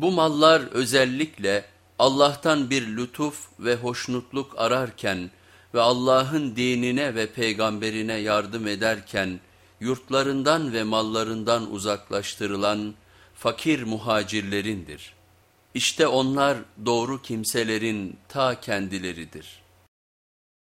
Bu mallar özellikle Allah'tan bir lütuf ve hoşnutluk ararken ve Allah'ın dinine ve peygamberine yardım ederken yurtlarından ve mallarından uzaklaştırılan fakir muhacirlerindir. İşte onlar doğru kimselerin ta kendileridir.''